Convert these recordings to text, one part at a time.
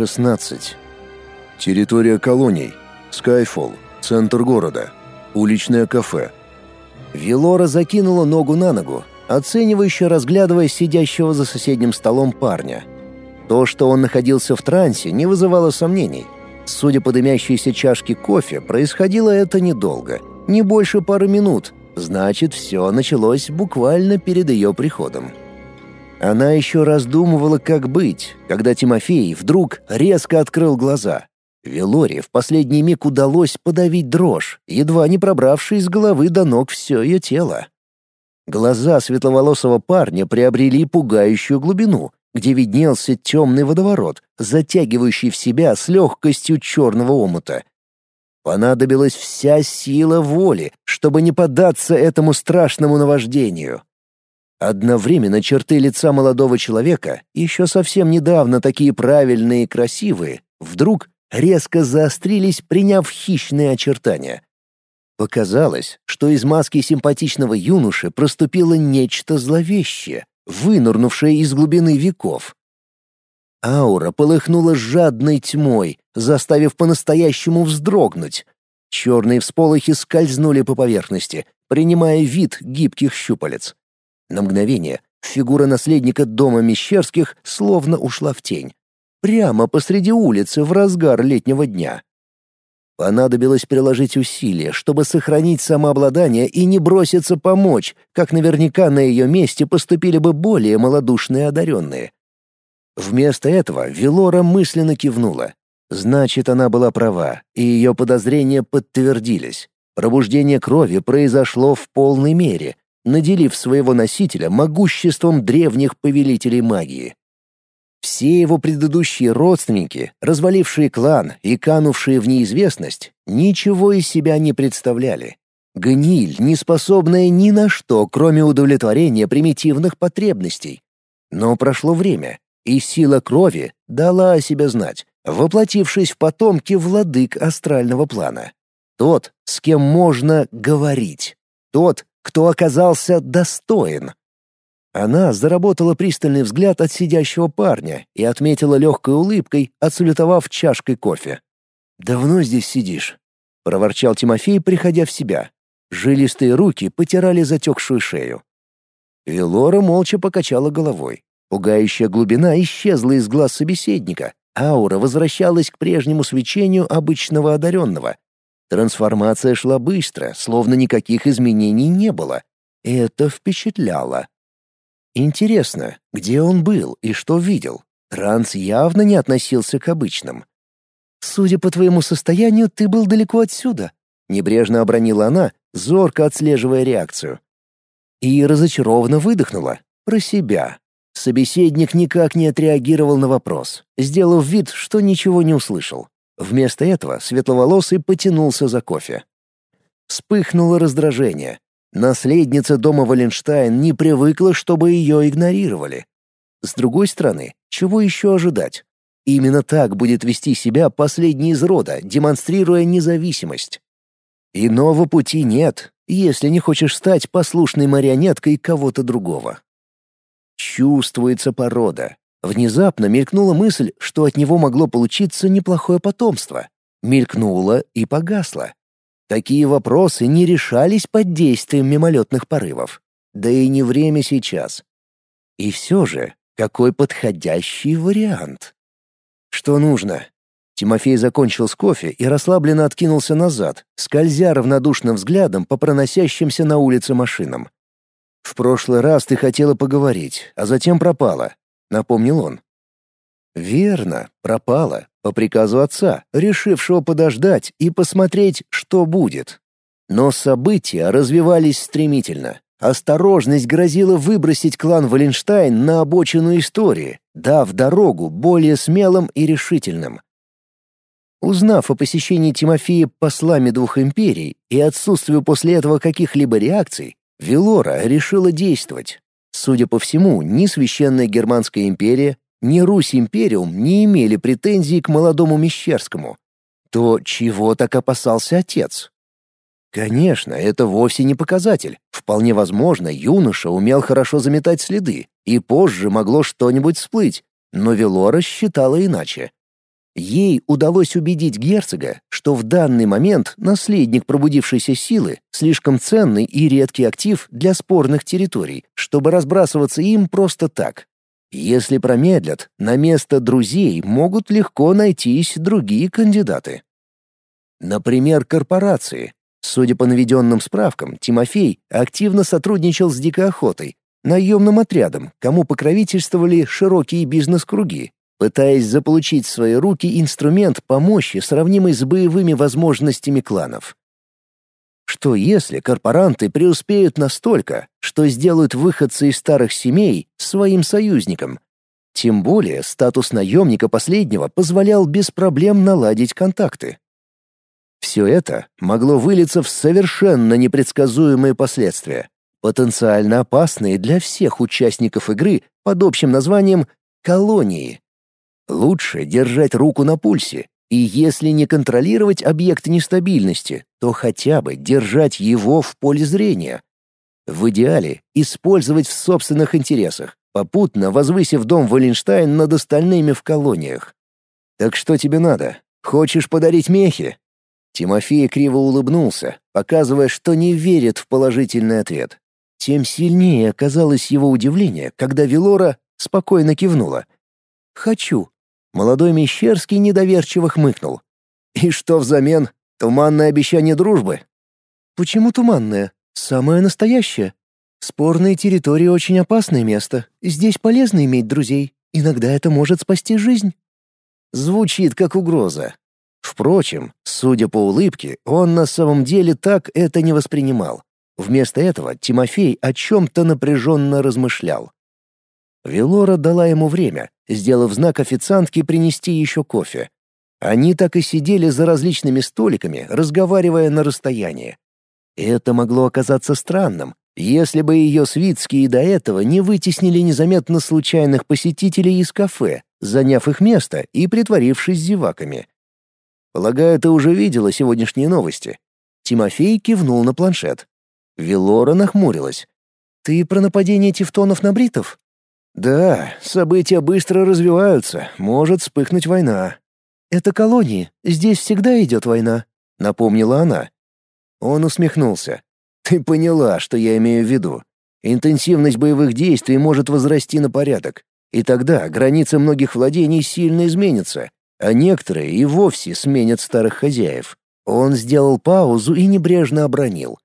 16. Территория колоний. Скайфолл. Центр города. Уличное кафе. Вилора закинула ногу на ногу, оценивающе разглядывая сидящего за соседним столом парня. То, что он находился в трансе, не вызывало сомнений. Судя по дымящейся чашке кофе, происходило это недолго, не больше пары минут, значит, все началось буквально перед ее приходом. Она еще раздумывала, как быть, когда Тимофей вдруг резко открыл глаза. Велоре в последний миг удалось подавить дрожь, едва не пробравший из головы до ног все ее тело. Глаза светловолосого парня приобрели пугающую глубину, где виднелся темный водоворот, затягивающий в себя с легкостью черного омута. Понадобилась вся сила воли, чтобы не поддаться этому страшному наваждению. Одновременно черты лица молодого человека, еще совсем недавно такие правильные и красивые, вдруг резко заострились, приняв хищные очертания. Показалось, что из маски симпатичного юноши проступило нечто зловещее, вынырнувшее из глубины веков. Аура полыхнула жадной тьмой, заставив по-настоящему вздрогнуть. Черные всполохи скользнули по поверхности, принимая вид гибких щупалец. На мгновение фигура наследника дома Мещерских словно ушла в тень. Прямо посреди улицы в разгар летнего дня. Понадобилось приложить усилия, чтобы сохранить самообладание и не броситься помочь, как наверняка на ее месте поступили бы более малодушные одаренные. Вместо этого Велора мысленно кивнула. Значит, она была права, и ее подозрения подтвердились. Пробуждение крови произошло в полной мере, наделив своего носителя могуществом древних повелителей магии. Все его предыдущие родственники, развалившие клан и канувшие в неизвестность, ничего из себя не представляли. Гниль, не способная ни на что, кроме удовлетворения примитивных потребностей. Но прошло время, и сила крови дала о себе знать, воплотившись в потомки владык астрального плана. Тот, с кем можно говорить. Тот, кто оказался достоин. Она заработала пристальный взгляд от сидящего парня и отметила легкой улыбкой, отсулетовав чашкой кофе. «Давно здесь сидишь?» — проворчал Тимофей, приходя в себя. Жилистые руки потирали затекшую шею. Велора молча покачала головой. Пугающая глубина исчезла из глаз собеседника, аура возвращалась к прежнему свечению обычного одаренного. Трансформация шла быстро, словно никаких изменений не было. Это впечатляло. Интересно, где он был и что видел? Транс явно не относился к обычным. «Судя по твоему состоянию, ты был далеко отсюда», — небрежно обронила она, зорко отслеживая реакцию. И разочарованно выдохнула. Про себя. Собеседник никак не отреагировал на вопрос, сделав вид, что ничего не услышал. Вместо этого светловолосый потянулся за кофе. Вспыхнуло раздражение. Наследница дома Валенштайн не привыкла, чтобы ее игнорировали. С другой стороны, чего еще ожидать? Именно так будет вести себя последний из рода, демонстрируя независимость. Иного пути нет, если не хочешь стать послушной марионеткой кого-то другого. Чувствуется порода. Внезапно мелькнула мысль, что от него могло получиться неплохое потомство. Мелькнула и погасла. Такие вопросы не решались под действием мимолетных порывов. Да и не время сейчас. И все же, какой подходящий вариант. Что нужно? Тимофей закончил с кофе и расслабленно откинулся назад, скользя равнодушным взглядом по проносящимся на улице машинам. «В прошлый раз ты хотела поговорить, а затем пропала», — напомнил он. «Верно, пропала по приказу отца, решившего подождать и посмотреть, что будет. Но события развивались стремительно. Осторожность грозила выбросить клан Валенштайн на обочину истории, дав дорогу более смелым и решительным. Узнав о посещении Тимофея послами двух империй и отсутствию после этого каких-либо реакций, Велора решила действовать. Судя по всему, ни Священная Германская империя, ни Русь-империум не имели претензий к молодому Мещерскому. То чего так опасался отец? Конечно, это вовсе не показатель. Вполне возможно, юноша умел хорошо заметать следы, и позже могло что-нибудь всплыть, но Велора считала иначе. Ей удалось убедить герцога, что в данный момент наследник пробудившейся силы слишком ценный и редкий актив для спорных территорий, чтобы разбрасываться им просто так. Если промедлят, на место друзей могут легко найтись другие кандидаты. Например, корпорации. Судя по наведенным справкам, Тимофей активно сотрудничал с дикой охотой, наемным отрядом, кому покровительствовали широкие бизнес-круги, пытаясь заполучить в свои руки инструмент помощи, сравнимый с боевыми возможностями кланов. Что если корпоранты преуспеют настолько, что сделают выходцы из старых семей своим союзником? Тем более статус наемника последнего позволял без проблем наладить контакты. Все это могло вылиться в совершенно непредсказуемые последствия, потенциально опасные для всех участников игры под общим названием «колонии». Лучше держать руку на пульсе, и если не контролировать объект нестабильности, то хотя бы держать его в поле зрения. В идеале использовать в собственных интересах, попутно возвысив дом Валенштайн над остальными в колониях. «Так что тебе надо? Хочешь подарить мехи?» Тимофей криво улыбнулся, показывая, что не верит в положительный ответ. Тем сильнее оказалось его удивление, когда Велора спокойно кивнула. «Хочу». Молодой Мещерский недоверчиво хмыкнул. «И что взамен? Туманное обещание дружбы?» «Почему туманное? Самое настоящее. Спорные территории — очень опасное место. Здесь полезно иметь друзей. Иногда это может спасти жизнь». Звучит как угроза. Впрочем, судя по улыбке, он на самом деле так это не воспринимал. Вместо этого Тимофей о чем-то напряженно размышлял. Велора дала ему время, сделав знак официантке принести еще кофе. Они так и сидели за различными столиками, разговаривая на расстоянии. Это могло оказаться странным, если бы ее свитские до этого не вытеснили незаметно случайных посетителей из кафе, заняв их место и притворившись зеваками. «Полагаю, ты уже видела сегодняшние новости?» Тимофей кивнул на планшет. Велора нахмурилась. «Ты про нападение тевтонов на бритов?» Да, события быстро развиваются, может вспыхнуть война. Это колонии, здесь всегда идет война, напомнила она. Он усмехнулся. Ты поняла, что я имею в виду. Интенсивность боевых действий может возрасти на порядок, и тогда границы многих владений сильно изменятся, а некоторые и вовсе сменят старых хозяев. Он сделал паузу и небрежно обронил.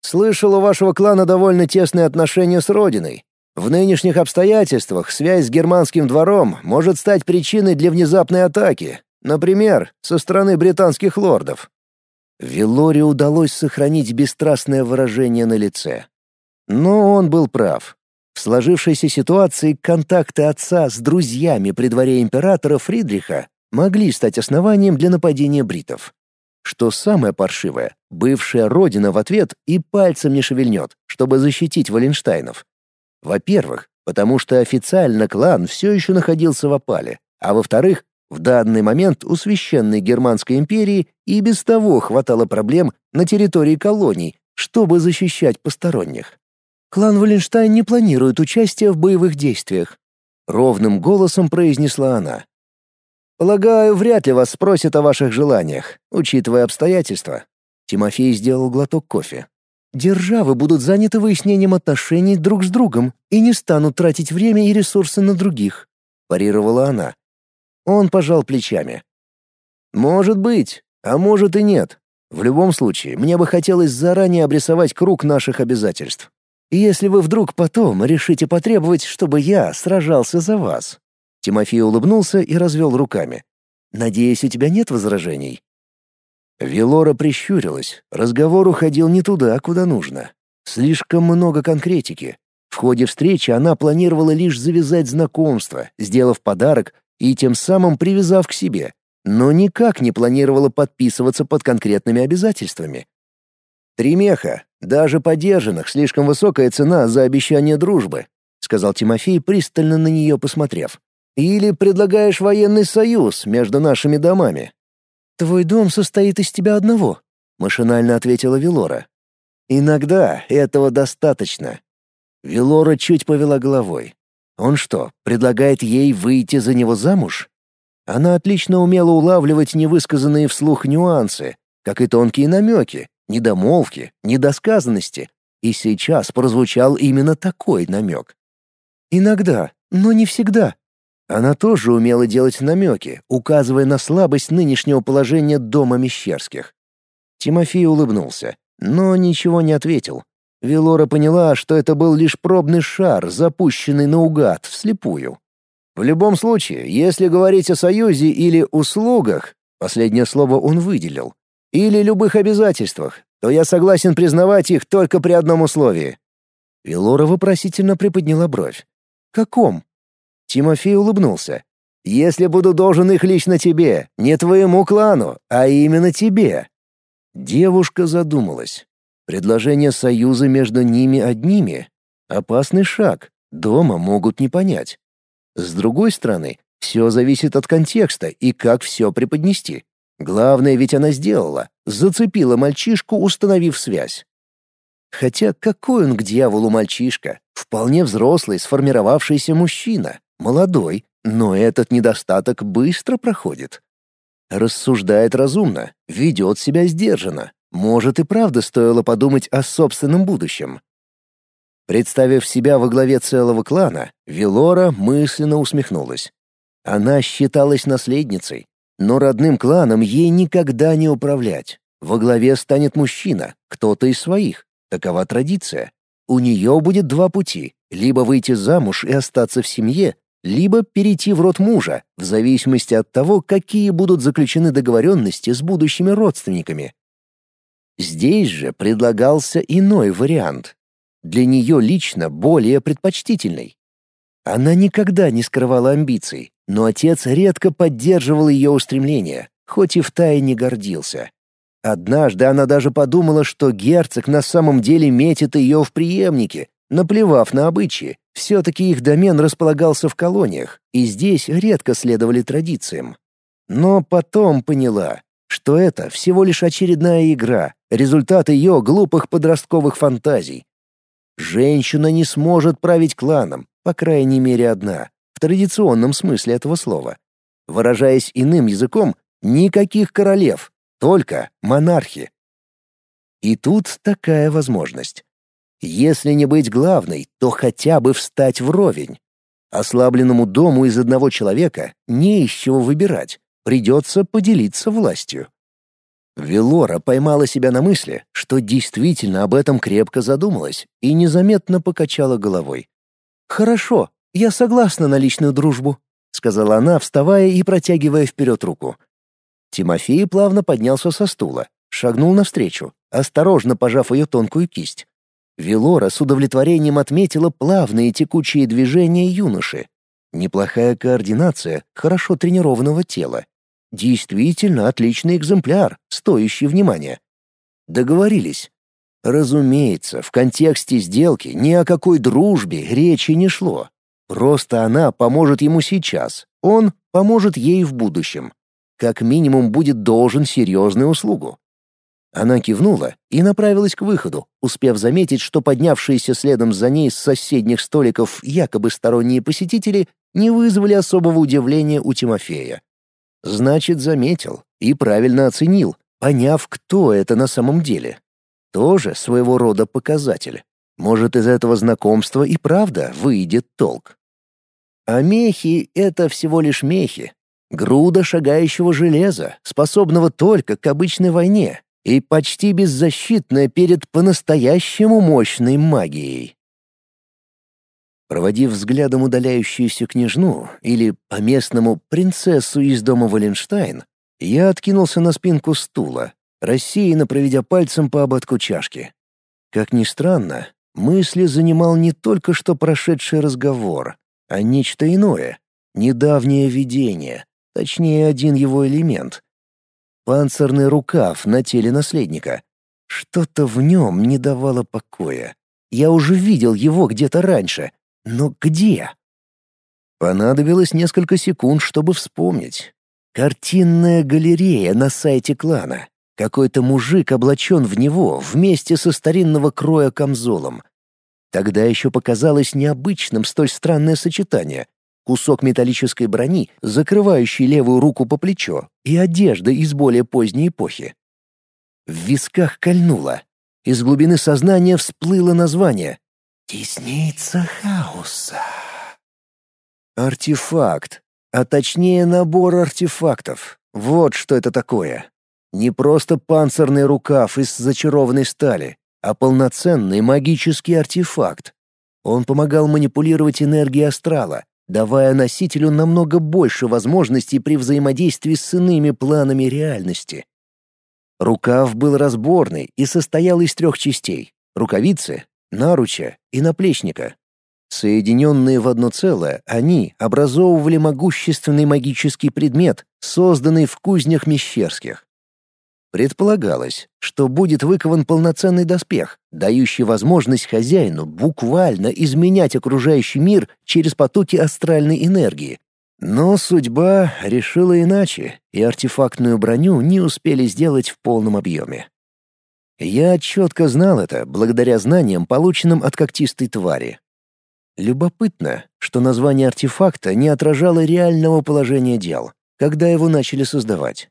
«Слышал, у вашего клана довольно тесные отношения с родиной. В нынешних обстоятельствах связь с германским двором может стать причиной для внезапной атаки, например, со стороны британских лордов. Виллоре удалось сохранить бесстрастное выражение на лице. Но он был прав. В сложившейся ситуации контакты отца с друзьями при дворе императора Фридриха могли стать основанием для нападения бритов. Что самое паршивое, бывшая родина в ответ и пальцем не шевельнет, чтобы защитить Валенштайнов. Во-первых, потому что официально клан все еще находился в опале, а во-вторых, в данный момент у Священной Германской империи и без того хватало проблем на территории колоний, чтобы защищать посторонних. Клан Валенштайн не планирует участия в боевых действиях, ровным голосом произнесла она. Полагаю, вряд ли вас спросят о ваших желаниях, учитывая обстоятельства. Тимофей сделал глоток кофе. Державы будут заняты выяснением отношений друг с другом и не станут тратить время и ресурсы на других», — парировала она. Он пожал плечами. «Может быть, а может и нет. В любом случае, мне бы хотелось заранее обрисовать круг наших обязательств. Если вы вдруг потом решите потребовать, чтобы я сражался за вас». Тимофей улыбнулся и развел руками. «Надеюсь, у тебя нет возражений?» Велора прищурилась. Разговор уходил не туда, куда нужно. Слишком много конкретики. В ходе встречи она планировала лишь завязать знакомство, сделав подарок и тем самым привязав к себе, но никак не планировала подписываться под конкретными обязательствами. «Три меха, даже подержанных, слишком высокая цена за обещание дружбы», сказал Тимофей, пристально на нее посмотрев. «Или предлагаешь военный союз между нашими домами?» «Твой дом состоит из тебя одного», — машинально ответила Велора. «Иногда этого достаточно». Велора чуть повела головой. «Он что, предлагает ей выйти за него замуж?» Она отлично умела улавливать невысказанные вслух нюансы, как и тонкие намеки, недомолвки, недосказанности. И сейчас прозвучал именно такой намек. Иногда, но не всегда. Она тоже умела делать намеки, указывая на слабость нынешнего положения дома Мещерских. Тимофей улыбнулся, но ничего не ответил. Велора поняла, что это был лишь пробный шар, запущенный наугад, вслепую. В любом случае, если говорить о союзе или услугах, последнее слово он выделил, или любых обязательствах, то я согласен признавать их только при одном условии. Велора вопросительно приподняла бровь. «Каком?» Тимофей улыбнулся. «Если буду должен их лично тебе, не твоему клану, а именно тебе». Девушка задумалась. Предложение союза между ними одними — опасный шаг, дома могут не понять. С другой стороны, все зависит от контекста и как все преподнести. Главное ведь она сделала, зацепила мальчишку, установив связь. Хотя какой он к дьяволу мальчишка? Вполне взрослый, сформировавшийся мужчина, молодой, но этот недостаток быстро проходит. Рассуждает разумно, ведет себя сдержанно. Может и правда стоило подумать о собственном будущем. Представив себя во главе целого клана, Велора мысленно усмехнулась. Она считалась наследницей, но родным кланом ей никогда не управлять. Во главе станет мужчина, кто-то из своих. Такова традиция. У нее будет два пути — либо выйти замуж и остаться в семье, либо перейти в род мужа, в зависимости от того, какие будут заключены договоренности с будущими родственниками. Здесь же предлагался иной вариант для нее лично более предпочтительной. Она никогда не скрывала амбиций, но отец редко поддерживал ее устремления, хоть и втайне гордился. Однажды она даже подумала, что герцог на самом деле метит ее в преемнике, наплевав на обычаи. Все-таки их домен располагался в колониях, и здесь редко следовали традициям. Но потом поняла, что это всего лишь очередная игра, результат ее глупых подростковых фантазий, Женщина не сможет править кланом, по крайней мере одна, в традиционном смысле этого слова. Выражаясь иным языком, никаких королев, только монархи. И тут такая возможность. Если не быть главной, то хотя бы встать вровень. Ослабленному дому из одного человека не из чего выбирать, придется поделиться властью. Велора поймала себя на мысли, что действительно об этом крепко задумалась и незаметно покачала головой. «Хорошо, я согласна на личную дружбу», — сказала она, вставая и протягивая вперед руку. Тимофей плавно поднялся со стула, шагнул навстречу, осторожно пожав ее тонкую кисть. Велора с удовлетворением отметила плавные текучие движения юноши. Неплохая координация хорошо тренированного тела Действительно отличный экземпляр, стоящий внимания. Договорились. Разумеется, в контексте сделки ни о какой дружбе речи не шло. Просто она поможет ему сейчас, он поможет ей в будущем. Как минимум будет должен серьезную услугу. Она кивнула и направилась к выходу, успев заметить, что поднявшиеся следом за ней с соседних столиков якобы сторонние посетители не вызвали особого удивления у Тимофея. Значит, заметил и правильно оценил, поняв, кто это на самом деле. Тоже своего рода показатель. Может, из этого знакомства и правда выйдет толк. А мехи — это всего лишь мехи. Груда шагающего железа, способного только к обычной войне и почти беззащитная перед по-настоящему мощной магией. Проводив взглядом удаляющуюся княжну, или, по-местному, принцессу из дома Валенштайн, я откинулся на спинку стула, рассеянно проведя пальцем по ободку чашки. Как ни странно, мысли занимал не только что прошедший разговор, а нечто иное, недавнее видение, точнее, один его элемент. Панцирный рукав на теле наследника. Что-то в нем не давало покоя. Я уже видел его где-то раньше, но где? Понадобилось несколько секунд, чтобы вспомнить. Картинная галерея на сайте клана. Какой-то мужик облачен в него вместе со старинного кроя камзолом. Тогда еще показалось необычным столь странное сочетание. Кусок металлической брони, закрывающий левую руку по плечо, и одежда из более поздней эпохи. В висках кольнуло. Из глубины сознания всплыло название «Десница хаоса». Артефакт, а точнее набор артефактов. Вот что это такое. Не просто панцирный рукав из зачарованной стали, а полноценный магический артефакт. Он помогал манипулировать энергией астрала, давая носителю намного больше возможностей при взаимодействии с иными планами реальности. Рукав был разборный и состоял из трех частей — рукавицы, наруча и наплечника. Соединенные в одно целое, они образовывали могущественный магический предмет, созданный в кузнях Мещерских. Предполагалось, что будет выкован полноценный доспех, дающий возможность хозяину буквально изменять окружающий мир через потоки астральной энергии. Но судьба решила иначе, и артефактную броню не успели сделать в полном объеме. Я четко знал это благодаря знаниям, полученным от когтистой твари. Любопытно, что название артефакта не отражало реального положения дел, когда его начали создавать.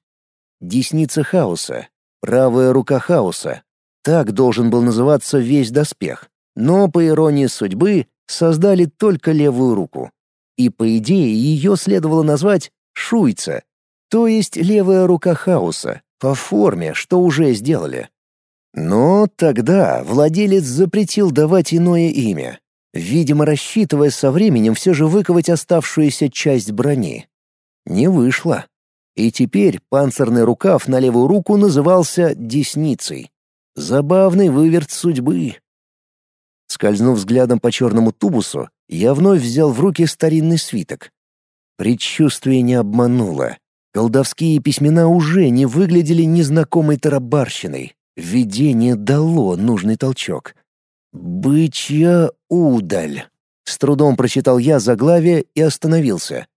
Десница хаоса, правая рука хаоса. Так должен был называться весь доспех. Но, по иронии судьбы, создали только левую руку. И, по идее, ее следовало назвать «шуйца», то есть левая рука хаоса, по форме, что уже сделали. Но тогда владелец запретил давать иное имя, видимо, рассчитывая со временем все же выковать оставшуюся часть брони. Не вышло. И теперь панцирный рукав на левую руку назывался «десницей». Забавный выверт судьбы. Скользнув взглядом по черному тубусу, я вновь взял в руки старинный свиток. Предчувствие не обмануло. Колдовские письмена уже не выглядели незнакомой тарабарщиной. Видение дало нужный толчок. «Бычья удаль», — с трудом прочитал я заглавие и остановился.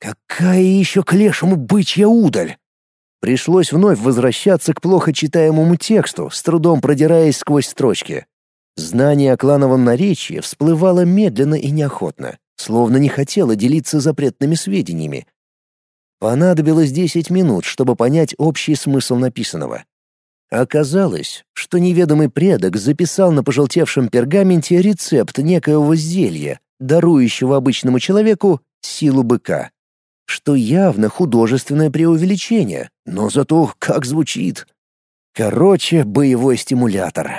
Какая еще к лешему бычья удаль? Пришлось вновь возвращаться к плохо читаемому тексту, с трудом продираясь сквозь строчки. Знание о клановом наречии всплывало медленно и неохотно, словно не хотело делиться запретными сведениями. Понадобилось десять минут, чтобы понять общий смысл написанного. Оказалось, что неведомый предок записал на пожелтевшем пергаменте рецепт некоего зелья, дарующего обычному человеку силу быка что явно художественное преувеличение, но зато как звучит. Короче, боевой стимулятор.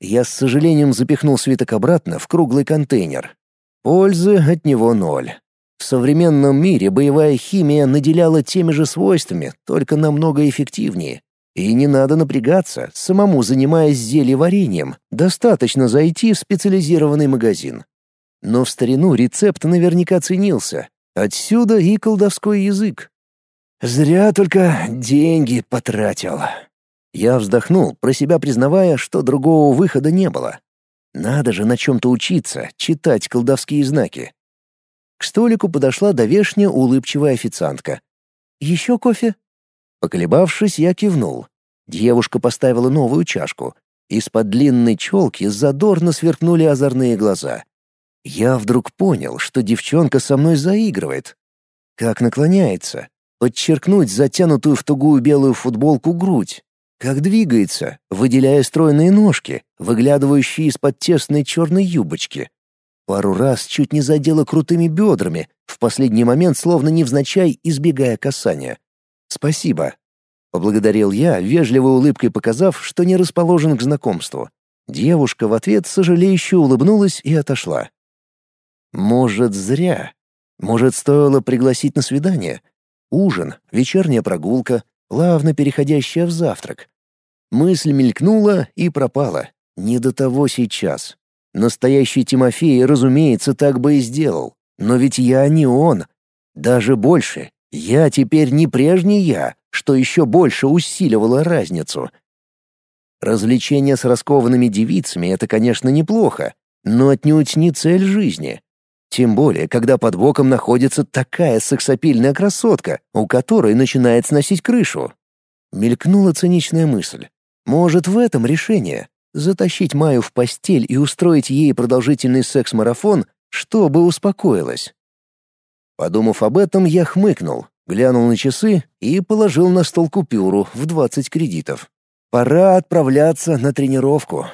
Я с сожалением запихнул свиток обратно в круглый контейнер. Пользы от него ноль. В современном мире боевая химия наделяла теми же свойствами, только намного эффективнее. И не надо напрягаться, самому занимаясь зельеварением, достаточно зайти в специализированный магазин. Но в старину рецепт наверняка ценился, Отсюда и колдовской язык. Зря только деньги потратил. Я вздохнул, про себя признавая, что другого выхода не было. Надо же на чем-то учиться, читать колдовские знаки. К столику подошла довешняя улыбчивая официантка. «Еще кофе?» Поколебавшись, я кивнул. Девушка поставила новую чашку. Из-под длинной челки задорно сверкнули озорные глаза. Я вдруг понял, что девчонка со мной заигрывает. Как наклоняется, подчеркнуть затянутую в тугую белую футболку грудь. Как двигается, выделяя стройные ножки, выглядывающие из-под тесной черной юбочки. Пару раз чуть не задела крутыми бедрами, в последний момент словно невзначай избегая касания. «Спасибо», — поблагодарил я, вежливой улыбкой показав, что не расположен к знакомству. Девушка в ответ сожалеюще улыбнулась и отошла. Может, зря. Может, стоило пригласить на свидание? Ужин, вечерняя прогулка, плавно переходящая в завтрак. Мысль мелькнула и пропала. Не до того сейчас. Настоящий Тимофей, разумеется, так бы и сделал. Но ведь я не он. Даже больше. Я теперь не прежний я, что еще больше усиливало разницу. Развлечение с раскованными девицами — это, конечно, неплохо, но отнюдь не цель жизни. Тем более, когда под боком находится такая сексапильная красотка, у которой начинает сносить крышу. Мелькнула циничная мысль. Может, в этом решение? Затащить Майю в постель и устроить ей продолжительный секс-марафон, чтобы успокоилась. Подумав об этом, я хмыкнул, глянул на часы и положил на стол купюру в 20 кредитов. Пора отправляться на тренировку.